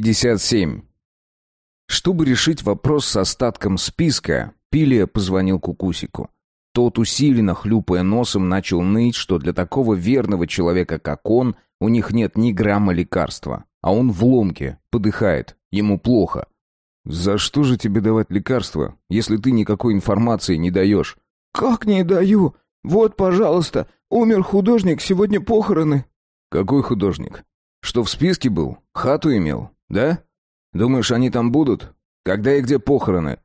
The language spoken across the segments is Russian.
57. Чтобы решить вопрос с остатком списка, Пилия позвонил Кукусику. Тот, усиленно хлюпая носом, начал ныть, что для такого верного человека, как он, у них нет ни грамма лекарства. А он в ломке, подыхает, ему плохо. «За что же тебе давать лекарства, если ты никакой информации не даешь?» «Как не даю? Вот, пожалуйста, умер художник, сегодня похороны». «Какой художник? Что в списке был? Хату имел, да? Думаешь, они там будут? Когда и где похороны?»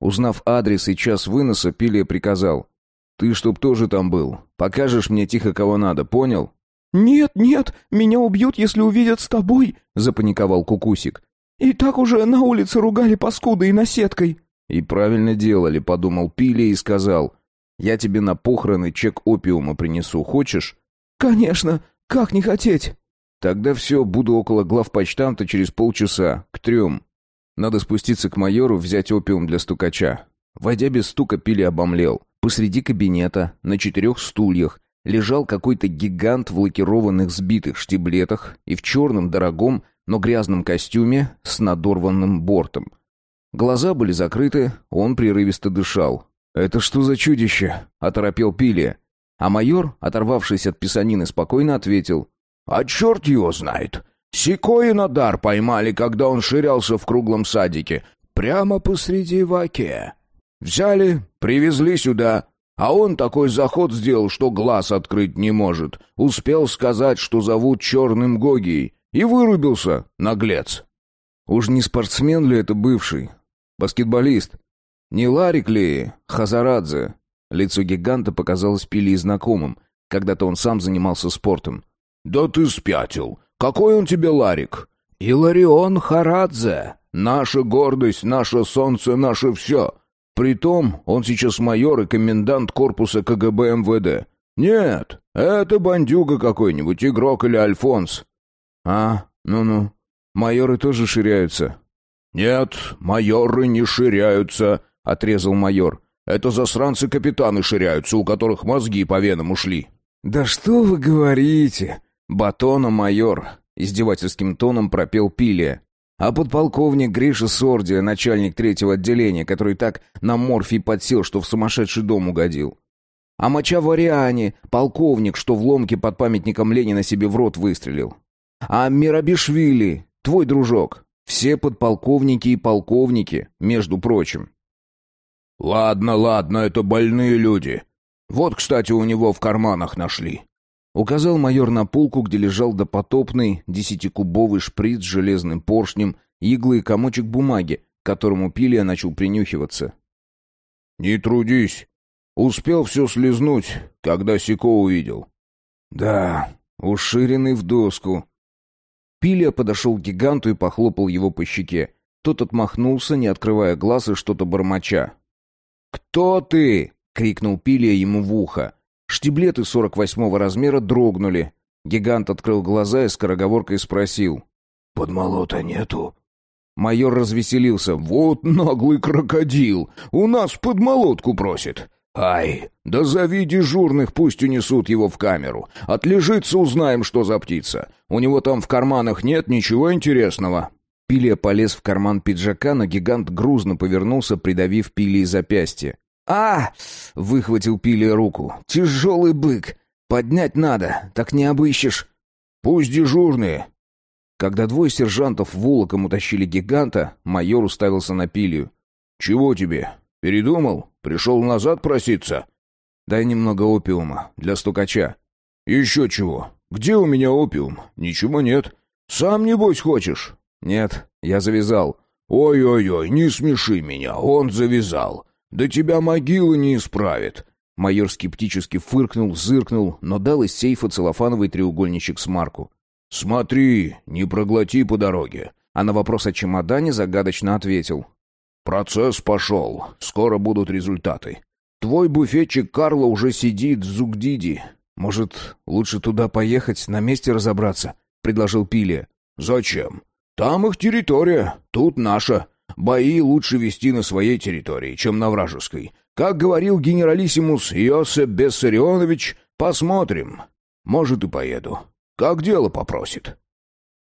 Узнав адрес и час выноса, Пилия приказал. «Ты чтоб тоже там был. Покажешь мне тихо, кого надо, понял?» «Нет, нет, меня убьют, если увидят с тобой», — запаниковал Кукусик. «И так уже на улице ругали паскудой и наседкой». «И правильно делали», — подумал Пилия и сказал. «Я тебе на похороны чек опиума принесу, хочешь?» «Конечно, как не хотеть?» «Тогда все, буду около главпочтамта через полчаса, к трем». Надо спуститься к майору, взять опиум для стукача. Войдя без стука, Пили обомлел. Посреди кабинета, на четырех стульях, лежал какой-то гигант в лакированных сбитых штиблетах и в черном дорогом, но грязном костюме с надорванным бортом. Глаза были закрыты, он прерывисто дышал. «Это что за чудище?» — оторопел Пили. А майор, оторвавшись от писанины, спокойно ответил. «А черт его знает! Сикоина дар поймали, когда он ширялся в круглом садике, прямо посреди ваке. Взяли, привезли сюда, а он такой заход сделал, что глаз открыть не может. Успел сказать, что зовут Черным Гогией, и вырубился, наглец. Уж не спортсмен ли это бывший? Баскетболист? Не Ларик ли Хазарадзе? Лицо гиганта показалось Пили знакомым. Когда-то он сам занимался спортом. «Да ты спятил! Какой он тебе Ларик? Иларион Харадзе. Наша гордость, наше солнце, наше все. Притом он сейчас майор и комендант корпуса КГБ МВД. Нет, это бандюга какой-нибудь, игрок или Альфонс. А, ну-ну. Майоры тоже ширяются. Нет, майоры не ширяются, отрезал майор. Это засранцы-капитаны ширяются, у которых мозги по венам ушли. Да что вы говорите? «Батона, майор!» — издевательским тоном пропел Пилия. А подполковник Гриша Сордия, начальник третьего отделения, который так на морфий подсел, что в сумасшедший дом угодил. А моча Вариане, полковник, что в ломке под памятником Ленина себе в рот выстрелил. А Мирабишвили, твой дружок. Все подполковники и полковники, между прочим. «Ладно, ладно, это больные люди. Вот, кстати, у него в карманах нашли. Указал майор на полку, где лежал допотопный десятикубовый шприц с железным поршнем, иглы и комочек бумаги, к которому Пилия начал принюхиваться. «Не трудись. Успел все слезнуть, когда Сико увидел». «Да, уширенный в доску». Пилия подошел к гиганту и похлопал его по щеке. Тот отмахнулся, не открывая глаз и что-то бормоча. «Кто ты?» — крикнул Пилия ему в ухо. Штиблеты 48-го размера дрогнули. Гигант открыл глаза и скороговоркой спросил. «Подмолота нету?» Майор развеселился. «Вот наглый крокодил! У нас подмолотку просит!» «Ай, да зови дежурных, пусть унесут его в камеру. Отлежится, узнаем, что за птица. У него там в карманах нет ничего интересного». Пилия полез в карман пиджака, но гигант грузно повернулся, придавив Пилии запястье. «А!» — выхватил Пилия руку. «Тяжелый бык! Поднять надо, так не обыщешь!» «Пусть дежурные!» Когда двое сержантов волоком утащили гиганта, майор уставился на Пилию. «Чего тебе? Передумал? Пришел назад проситься?» «Дай немного опиума, для стукача». «Еще чего? Где у меня опиум? Ничего нет. Сам, небось, хочешь?» «Нет, я завязал». «Ой-ой-ой, не смеши меня, он завязал. «Да тебя могила не исправит!» Майор скептически фыркнул, зыркнул, но дал из сейфа целлофановый треугольничек с марку. «Смотри, не проглоти по дороге!» А на вопрос о чемодане загадочно ответил. «Процесс пошел. Скоро будут результаты. Твой буфетчик Карло уже сидит в Зугдиди. Может, лучше туда поехать, на месте разобраться?» — предложил Пилия. «Зачем? Там их территория, тут наша. Бои лучше вести на своей территории, чем на вражеской. Как говорил генералиссимус Иосеп Бессарионович, посмотрим. Может, и поеду. Как дело попросит.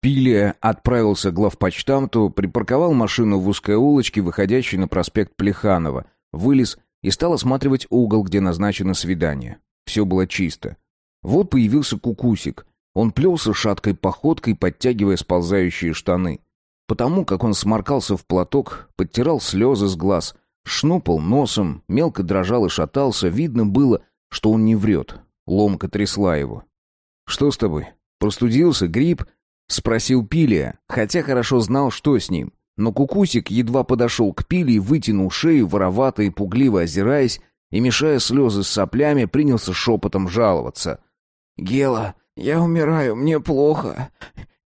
Пилия отправился к главпочтамту, припарковал машину в узкой улочке, выходящей на проспект Плеханова, вылез и стал осматривать угол, где назначено свидание. Все было чисто. Вот появился кукусик. Он плелся шаткой походкой, подтягивая сползающие штаны. Потому как он сморкался в платок, подтирал слезы с глаз, шнупал носом, мелко дрожал и шатался, видно было, что он не врет. Ломка трясла его. «Что с тобой? Простудился? Грипп?» — спросил Пилия, хотя хорошо знал, что с ним. Но Кукусик едва подошел к Пилии, вытянул шею, воровато и пугливо озираясь, и, мешая слезы с соплями, принялся шепотом жаловаться. «Гела, я умираю, мне плохо.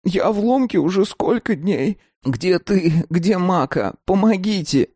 Я в ломке уже сколько дней. Где ты? Где Мака? Помогите!»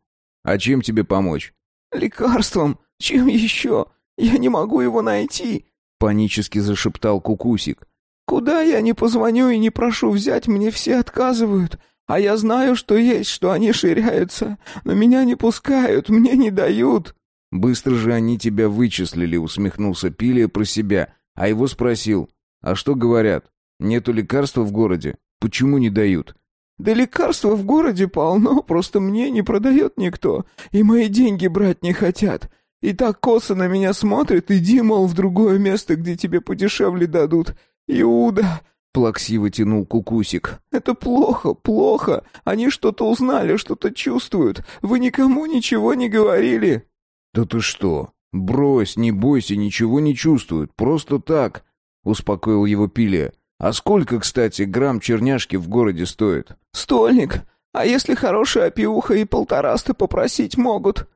«А чем тебе помочь?» «Лекарством. Чем еще? Я не могу его найти!» Панически зашептал Кукусик. «Куда я не позвоню и не прошу взять, мне все отказывают. А я знаю, что есть, что они ширяются. Но меня не пускают, мне не дают». «Быстро же они тебя вычислили», — усмехнулся Пилия про себя, а его спросил. «А что говорят? Нету лекарства в городе? Почему не дают?» «Да лекарства в городе полно, просто мне не продает никто, и мои деньги брать не хотят. И так косо на меня смотрят, иди, мол, в другое место, где тебе подешевле дадут. Иуда!» Плаксиво тянул кукусик. «Это плохо, плохо. Они что-то узнали, что-то чувствуют. Вы никому ничего не говорили». «Да ты что? Брось, не бойся, ничего не чувствуют. Просто так», — успокоил его Пилия. «А сколько, кстати, грамм черняшки в городе стоит?» «Стольник. А если хорошая опиуха и полтораста попросить могут?»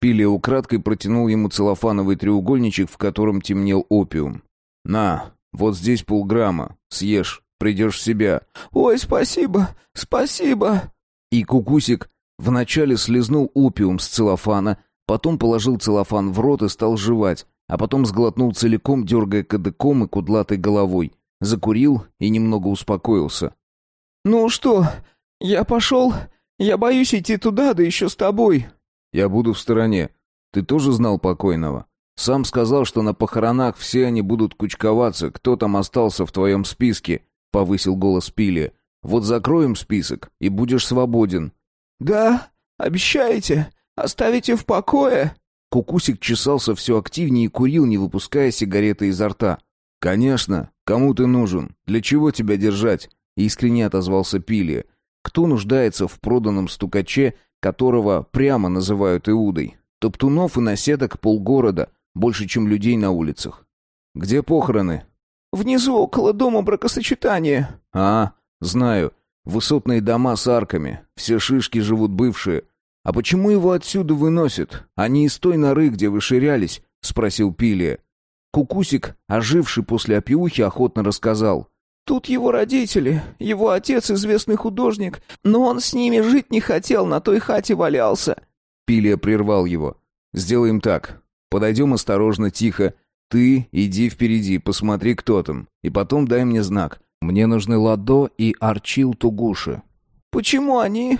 Пилия украдкой протянул ему целлофановый треугольничек, в котором темнел опиум. «На, вот здесь полграмма. Съешь, придешь в себя». «Ой, спасибо, спасибо». И Кукусик вначале слезнул опиум с целлофана, потом положил целлофан в рот и стал жевать, а потом сглотнул целиком, дергая кадыком и кудлатой головой. Закурил и немного успокоился. «Ну что, я пошел? Я боюсь идти туда, да еще с тобой». «Я буду в стороне. Ты тоже знал покойного?» Сам сказал, что на похоронах все они будут кучковаться. Кто там остался в твоем списке?» — повысил голос Пили. «Вот закроем список, и будешь свободен». «Да? Обещаете? Оставите в покое?» Кукусик чесался все активнее и курил, не выпуская сигареты изо рта. «Конечно. Кому ты нужен? Для чего тебя держать?» — искренне отозвался Пили. «Кто нуждается в проданном стукаче, которого прямо называют Иудой? Топтунов и наседок полгорода — больше, чем людей на улицах. Где похороны? Внизу, около дома бракосочетания. А, знаю. Высотные дома с арками. Все шишки живут бывшие. А почему его отсюда выносят? Они из той норы, где вы ширялись? Спросил Пилия. Кукусик, оживший после опиухи, охотно рассказал. Тут его родители, его отец известный художник, но он с ними жить не хотел, на той хате валялся. Пилия прервал его. Сделаем так. Подойдем осторожно, тихо. Ты иди впереди, посмотри, кто там. И потом дай мне знак. Мне нужны Ладо и Арчил Тугуши». «Почему они?»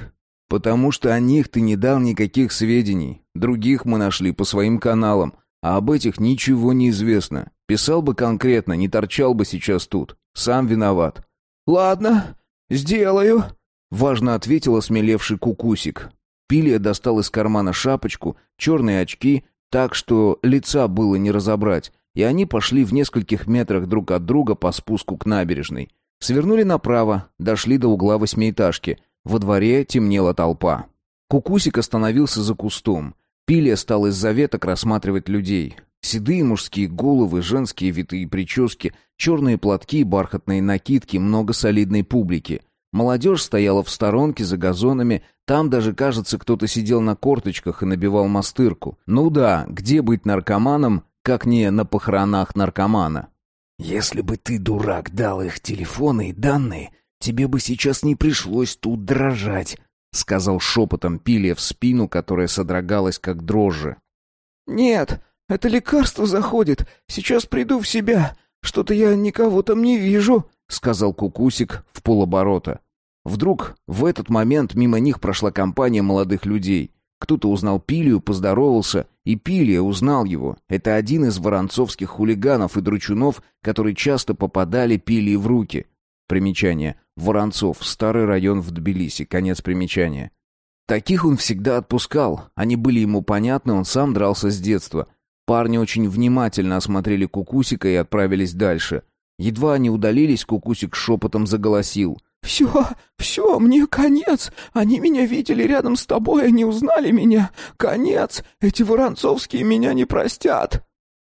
«Потому что о них ты не дал никаких сведений. Других мы нашли по своим каналам, а об этих ничего не известно. Писал бы конкретно, не торчал бы сейчас тут. Сам виноват». «Ладно, сделаю», — важно ответил осмелевший кукусик. Пилия достал из кармана шапочку, черные очки так что лица было не разобрать, и они пошли в нескольких метрах друг от друга по спуску к набережной. Свернули направо, дошли до угла восьмиэтажки. Во дворе темнела толпа. Кукусик остановился за кустом. Пилия стал из-за веток рассматривать людей. Седые мужские головы, женские витые прически, черные платки, бархатные накидки, много солидной публики. Молодежь стояла в сторонке за газонами, там даже, кажется, кто-то сидел на корточках и набивал мастырку. Ну да, где быть наркоманом, как не на похоронах наркомана? «Если бы ты, дурак, дал их телефоны и данные, тебе бы сейчас не пришлось тут дрожать», — сказал шепотом Пилия в спину, которая содрогалась как дрожжи. «Нет, это лекарство заходит. Сейчас приду в себя. Что-то я никого там не вижу», — сказал Кукусик в полоборота. Вдруг в этот момент мимо них прошла компания молодых людей. Кто-то узнал Пилию, поздоровался, и Пилия узнал его. Это один из воронцовских хулиганов и дручунов, которые часто попадали Пилии в руки. Примечание. Воронцов. Старый район в Тбилиси. Конец примечания. Таких он всегда отпускал. Они были ему понятны, он сам дрался с детства. Парни очень внимательно осмотрели Кукусика и отправились дальше. Едва они удалились, Кукусик шепотом заголосил. «Все, все, мне конец. Они меня видели рядом с тобой, они узнали меня. Конец. Эти воронцовские меня не простят».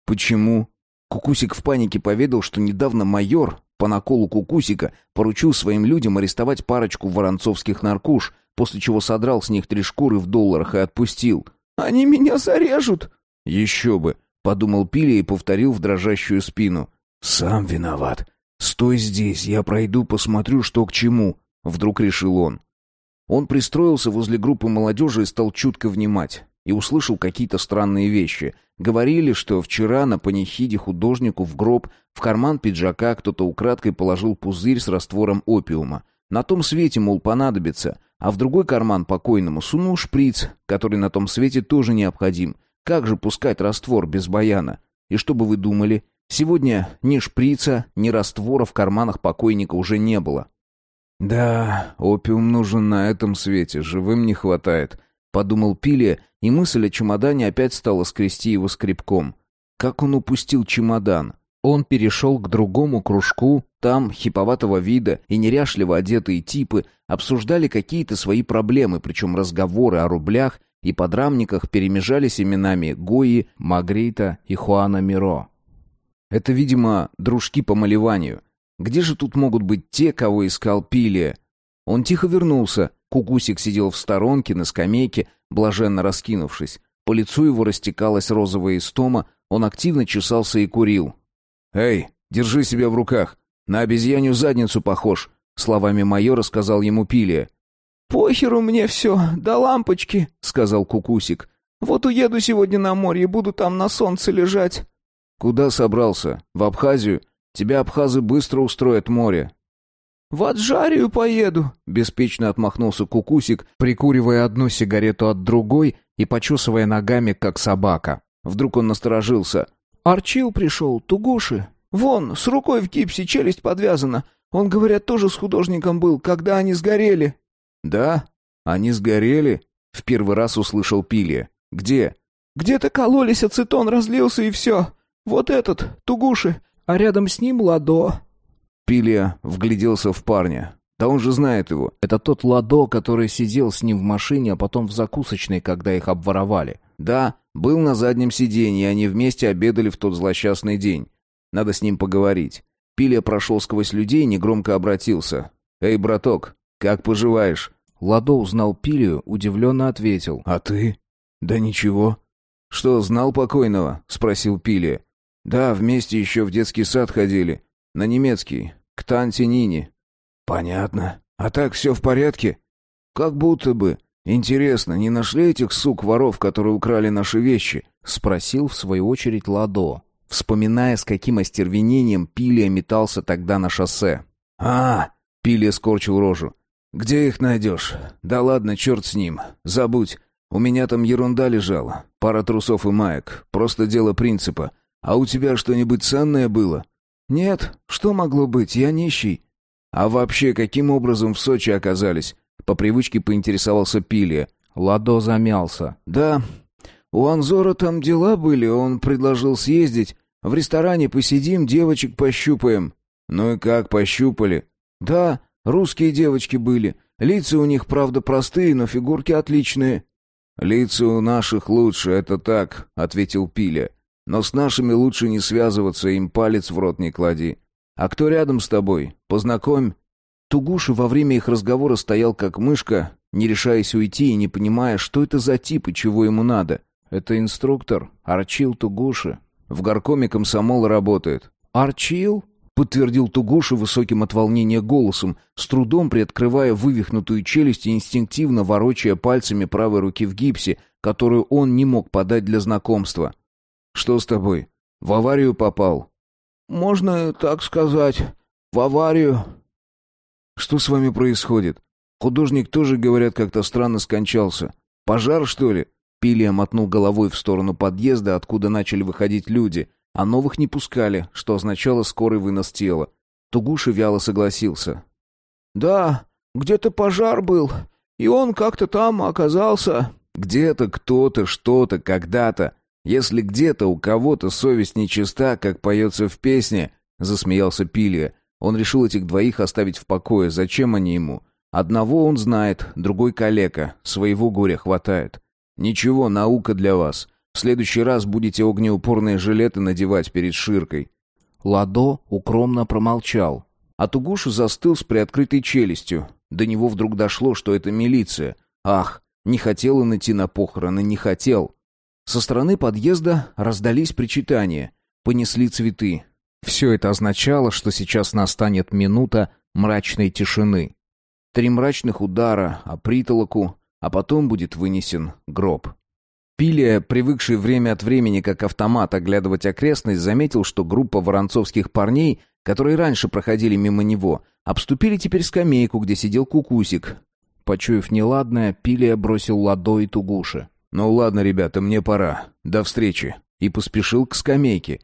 «Почему?» Кукусик в панике поведал, что недавно майор по наколу Кукусика поручил своим людям арестовать парочку воронцовских наркуш, после чего содрал с них три шкуры в долларах и отпустил. «Они меня зарежут!» «Еще бы!» — подумал Пили и повторил в дрожащую спину. «Сам виноват. Стой здесь, я пройду, посмотрю, что к чему», — вдруг решил он. Он пристроился возле группы молодежи и стал чутко внимать. И услышал какие-то странные вещи. Говорили, что вчера на панихиде художнику в гроб в карман пиджака кто-то украдкой положил пузырь с раствором опиума. На том свете, мол, понадобится, а в другой карман покойному сунул шприц, который на том свете тоже необходим. Как же пускать раствор без баяна? И что бы вы думали? Сегодня ни шприца, ни раствора в карманах покойника уже не было. «Да, опиум нужен на этом свете, живым не хватает», — подумал Пилия, и мысль о чемодане опять стала скрести его скребком. Как он упустил чемодан? Он перешел к другому кружку, там хиповатого вида и неряшливо одетые типы обсуждали какие-то свои проблемы, причем разговоры о рублях и подрамниках перемежались именами Гои, Магрита и Хуана Миро. Это, видимо, дружки по малеванию. Где же тут могут быть те, кого искал Пилия? Он тихо вернулся. Кукусик сидел в сторонке на скамейке, блаженно раскинувшись. По лицу его растекалась розовая истома, он активно чесался и курил. «Эй, держи себя в руках! На обезьянью задницу похож!» Словами майора сказал ему Пилия. «Похеру мне все, до лампочки», — сказал Кукусик. «Вот уеду сегодня на море и буду там на солнце лежать». «Куда собрался? В Абхазию? Тебя абхазы быстро устроят море». «В Аджарию поеду», — беспечно отмахнулся Кукусик, прикуривая одну сигарету от другой и почесывая ногами, как собака. Вдруг он насторожился. «Арчил пришел, Тугуши. Вон, с рукой в гипсе, челюсть подвязана. Он, говорят, тоже с художником был, когда они сгорели». «Да? Они сгорели?» — в первый раз услышал Пилия. «Где?» «Где-то кололись, ацетон разлился и все. Вот этот, Тугуши, а рядом с ним Ладо». Пилия вгляделся в парня. Да он же знает его. Это тот Ладо, который сидел с ним в машине, а потом в закусочной, когда их обворовали. Да, был на заднем сиденье, и они вместе обедали в тот злосчастный день. Надо с ним поговорить. Пилия прошел сквозь людей и негромко обратился. «Эй, браток, как поживаешь?» Ладо узнал Пилию, удивленно ответил. «А ты?» «Да ничего». «Что, знал покойного?» — спросил Пилия. «Да, вместе еще в детский сад ходили. На немецкий, к Танте Нине». «Понятно. А так все в порядке?» «Как будто бы. Интересно, не нашли этих сук-воров, которые украли наши вещи?» — спросил в свою очередь Ладо, вспоминая, с каким остервенением Пилия метался тогда на шоссе. «А!» — Пилия скорчил рожу. «Где их найдешь? Да ладно, черт с ним. Забудь. У меня там ерунда лежала. Пара трусов и маек. Просто дело принципа. А у тебя что-нибудь ценное было?» «Нет. Что могло быть? Я нищий». «А вообще, каким образом в Сочи оказались?» По привычке поинтересовался Пилия. Ладо замялся. «Да, у Анзора там дела были, он предложил съездить. В ресторане посидим, девочек пощупаем». «Ну и как, пощупали?» «Да, русские девочки были. Лица у них, правда, простые, но фигурки отличные». «Лица у наших лучше, это так», — ответил Пиля. «Но с нашими лучше не связываться, им палец в рот не клади. А кто рядом с тобой? Познакомь». Тугуши во время их разговора стоял как мышка, не решаясь уйти и не понимая, что это за тип и чего ему надо. «Это инструктор, Арчил Тугуши. В горкоме комсомол работает». «Арчил?» — подтвердил Тугуши высоким от волнения голосом, с трудом приоткрывая вывихнутую челюсть и инстинктивно ворочая пальцами правой руки в гипсе, которую он не мог подать для знакомства. «Что с тобой? В аварию попал?» «Можно так сказать. В аварию». «Что с вами происходит? Художник тоже, говорят, как-то странно скончался. Пожар, что ли?» Пилия мотнул головой в сторону подъезда, откуда начали выходить люди, а новых не пускали, что означало скорый вынос тела. Тугуша вяло согласился. «Да, где-то пожар был, и он как-то там оказался». «Где-то кто-то, что-то, когда-то. Если где-то у кого-то совесть нечиста, как поется в песне», — засмеялся Пилия. Он решил этих двоих оставить в покое. Зачем они ему? Одного он знает, другой калека. Своего горя хватает. Ничего, наука для вас. В следующий раз будете огнеупорные жилеты надевать перед ширкой. Ладо укромно промолчал. А Тугуша застыл с приоткрытой челюстью. До него вдруг дошло, что это милиция. Ах, не хотел он идти на похороны, не хотел. Со стороны подъезда раздались причитания. Понесли цветы. Все это означало, что сейчас настанет минута мрачной тишины. Три мрачных удара о притолоку, а потом будет вынесен гроб. Пилия, привыкший время от времени как автомат оглядывать окрестность, заметил, что группа воронцовских парней, которые раньше проходили мимо него, обступили теперь скамейку, где сидел кукусик. Почуяв неладное, Пилия бросил ладо тугуши. «Ну ладно, ребята, мне пора. До встречи». И поспешил к скамейке.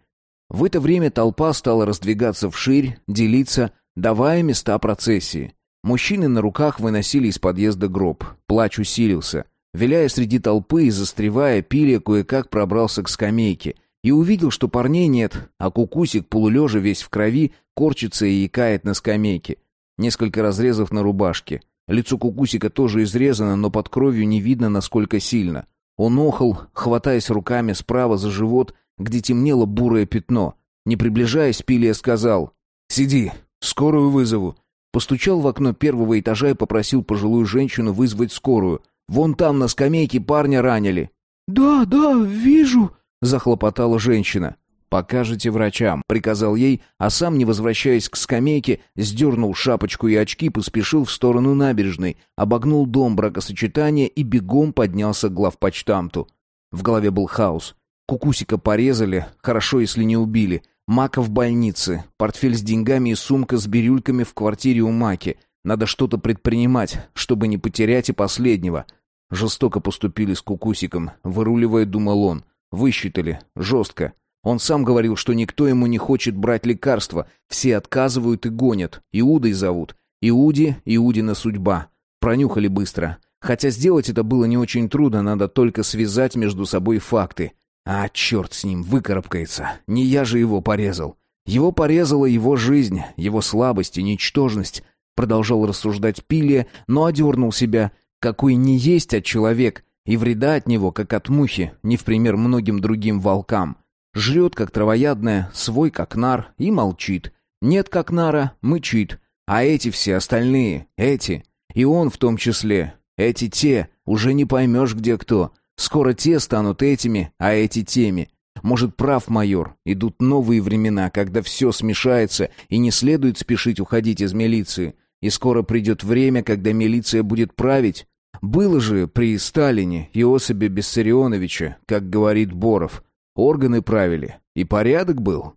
В это время толпа стала раздвигаться вширь, делиться, давая места процессии. Мужчины на руках выносили из подъезда гроб. Плач усилился. Виляя среди толпы и застревая, Пилия кое-как пробрался к скамейке и увидел, что парней нет, а кукусик, полулежа весь в крови, корчится и икает на скамейке. Несколько разрезов на рубашке. Лицо кукусика тоже изрезано, но под кровью не видно, насколько сильно. Он охал, хватаясь руками справа за живот, где темнело бурое пятно. Не приближаясь, Пилия сказал «Сиди, скорую вызову». Постучал в окно первого этажа и попросил пожилую женщину вызвать скорую — Вон там на скамейке парня ранили». «Да, да, вижу», — захлопотала женщина. «Покажите врачам», — приказал ей, а сам, не возвращаясь к скамейке, сдернул шапочку и очки, поспешил в сторону набережной, обогнул дом бракосочетания и бегом поднялся к главпочтамту. В голове был хаос. Кукусика порезали, хорошо, если не убили. Мака в больнице, портфель с деньгами и сумка с бирюльками в квартире у Маки. Надо что-то предпринимать, чтобы не потерять и последнего. Жестоко поступили с Кукусиком, выруливая, думал он. Высчитали. Жестко. Он сам говорил, что никто ему не хочет брать лекарства. Все отказывают и гонят. Иудой зовут. Иуди, Иудина судьба. Пронюхали быстро. Хотя сделать это было не очень трудно, надо только связать между собой факты. А, черт с ним, выкарабкается. Не я же его порезал. Его порезала его жизнь, его слабость и ничтожность. Продолжал рассуждать Пилия, но одернул себя. Какой не есть от человек, и вреда от него, как от мухи, не в пример многим другим волкам. Жрет, как травоядная, свой, как нар, и молчит. Нет, как нара, мычит. А эти все остальные, эти, и он в том числе, эти те, уже не поймешь, где кто. Скоро те станут этими, а эти теми. Может, прав майор, идут новые времена, когда все смешается, и не следует спешить уходить из милиции. И скоро придет время, когда милиция будет править. Было же при Сталине и Иосипе Бессарионовиче, как говорит Боров. Органы правили, и порядок был.